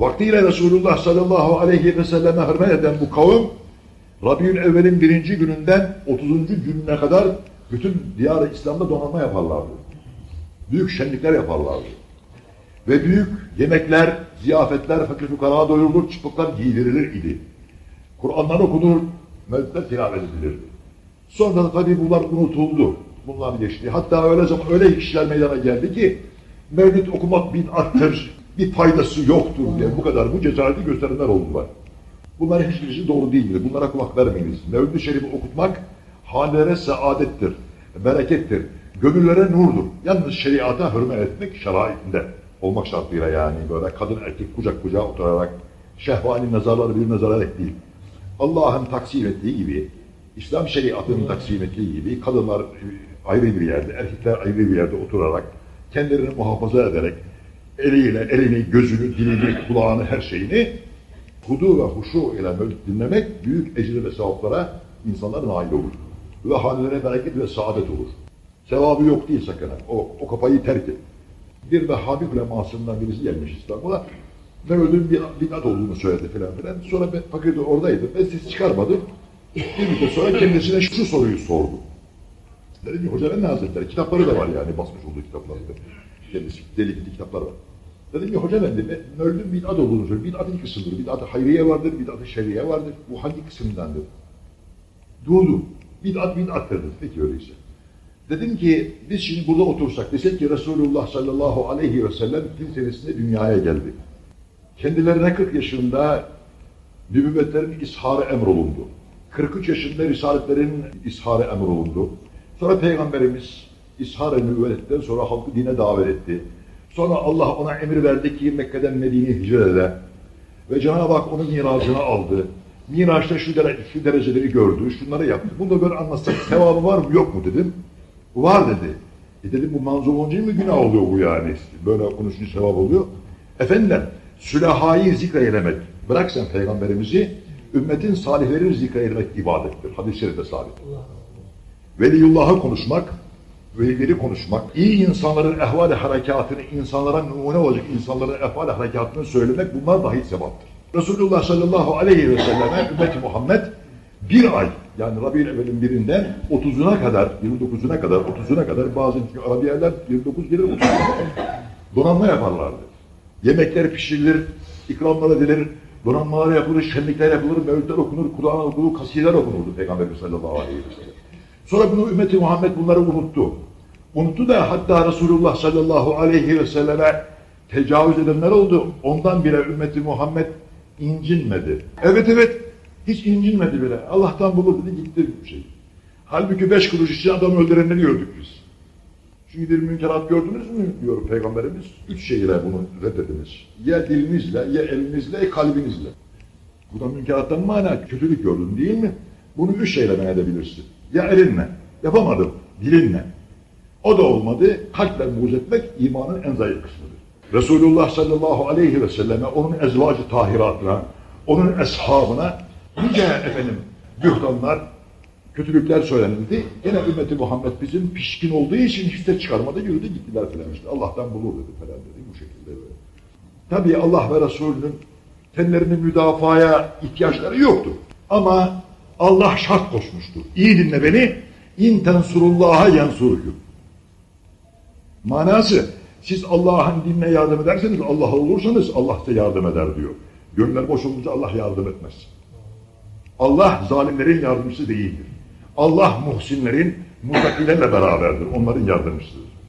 Vaktiyle Resulullah sallallahu aleyhi ve selleme hürmet eden bu kavim Rabiül Evvel'in birinci gününden 30. gününe kadar bütün diyar İslam'da donanma yaparlardı. Büyük şenlikler yaparlardı. Ve büyük yemekler, ziyafetler, fakir fukara doyurulur, çıpıklar giydirilir idi. Kur'anlar okunur, mevlütler tilavet edilirdi. Sonra da tabii bunlar unutuldu. Bunlar geçti. Hatta öyle zaman öyle kişiler meydana geldi ki mevlüt okumak bid'attır, bir faydası yoktur diye bu kadar bu cesareti gösterenler oldular. Bunların hiçbirisi doğru değildir. Bunlara kulak vermeyiniz. Mevlid-i Şerif'i okutmak hanelere saadettir, berekettir, gönüllere nurdur. Yalnız şeriata hürmet etmek şeraitinde olmak şartıyla yani böyle kadın erkek kucak kucağa oturarak şehvani nazarları bir nazararak değil. Allah'ın taksim ettiği gibi, İslam şeriatının taksim ettiği gibi kadınlar ayrı bir yerde, erkekler ayrı bir yerde oturarak kendilerini muhafaza ederek eliyle elini, gözünü, dilini, kulağını, her şeyini hudu ve huşu ile dinlemek büyük ecir ve sevaplara insanlar nail olur. Ve hanelere bereket ve saadet olur. Sevabı yok değil sakın. O, o kapayı terk et. Bir Vehhabi ulemasından birisi gelmiş İstanbul'a. Mevlüt'ün bir bid'at olduğunu söyledi filan filan. Sonra ben fakirde oradaydım. Ben ses çıkarmadım. Bir müddet sonra kendisine şu soruyu sordu. Dedim ki Hoca Efendi Hazretleri kitapları da var yani basmış olduğu kitapları. Kendisi delikli kitaplar var. Dedim ki Hoca Efendi Mevlüt'ün bid'at olduğunu söylüyor. Bid'at iki kısımdır. Bid'at-ı hayriye vardır, bid'at-ı şerriye vardır. Bu hangi kısımdandır? Durdu. Bid'at bid'attır. Peki öyleyse. Dedim ki biz şimdi burada otursak desek ki Resulullah sallallahu aleyhi ve sellem din senesinde dünyaya geldi. Kendilerine 40 yaşında nübüvvetlerin isharı emrolundu. 43 yaşında risaletlerin isharı emrolundu. Sonra Peygamberimiz ishar-ı sonra halkı dine davet etti. Sonra Allah ona emir verdi ki Mekke'den Medine'ye hicret ede. Ve Cenab-ı Hak onun miracını aldı. Miraçta şu, dere şu dereceleri gördü, şunları yaptı. Bunu da böyle anlatsak sevabı var mı yok mu dedim. Var dedi. E dedim bu manzum olunca mı günah oluyor bu yani? Böyle konuşunca sevap oluyor. Efendiler, sülahayı zikreylemek. Bırak sen peygamberimizi, ümmetin salihlerini zikreylemek ibadettir. Hadis-i şerifte sabit. Veliyullah'ı konuşmak, velileri konuşmak, iyi insanların ehval-i harekatını, insanlara numune olacak insanların ehval-i harekatını söylemek bunlar dahi sevaptır. Resulullah sallallahu aleyhi ve selleme ümmeti Muhammed bir ay yani Rabi'ül Evvel'in birinden 30'una kadar, 29'una kadar, 30'una kadar bazı Arabiyeler 29 gelir 30'una kadar donanma yaparlardı. Yemekler pişirilir, ikramlar edilir, donanmalar yapılır, şenlikler yapılır, mevlütler okunur, Kur'an okunur, kasideler okunurdu Peygamberimiz sallallahu aleyhi ve sellem. Sonra bunu ümmeti Muhammed bunları unuttu. Unuttu da hatta Resulullah sallallahu aleyhi ve selleme tecavüz edenler oldu. Ondan bile ümmeti Muhammed incinmedi. Evet evet hiç incinmedi bile. Allah'tan bulur dedi gitti bir şey. Halbuki beş kuruş için adam öldürenleri gördük biz. Çünkü bir münkerat gördünüz mü diyor Peygamberimiz. Üç şeyle bunu reddediniz. Ya dilinizle, ya elinizle, ya kalbinizle. Bu da münkerattan mana kötülük gördün değil mi? Bunu üç şeyle men edebilirsin. Ya elinle, yapamadım, dilinle. O da olmadı, kalple buğz etmek imanın en zayıf kısmıdır. Resulullah sallallahu aleyhi ve selleme, onun ezvacı tahiratına, onun eshabına nice efendim bühtanlar, kötülükler söylenildi. Gene ümmeti Muhammed bizim pişkin olduğu için hiç de çıkarmadı, yürüdü gittiler filan işte. Allah'tan bulur dedi falan dedi bu şekilde böyle. Tabii Allah ve Resulünün kendilerini müdafaya ihtiyaçları yoktu. Ama Allah şart koşmuştur. İyi dinle beni. İn tensurullaha. Manası siz Allah'ın dinine yardım ederseniz Allah'a olursanız Allah size yardım eder diyor. Gönüller boş olunca Allah yardım etmez. Allah zalimlerin yardımcısı değildir. Allah muhsinlerin muttakilerle beraberdir. Onların yardımcısıdır.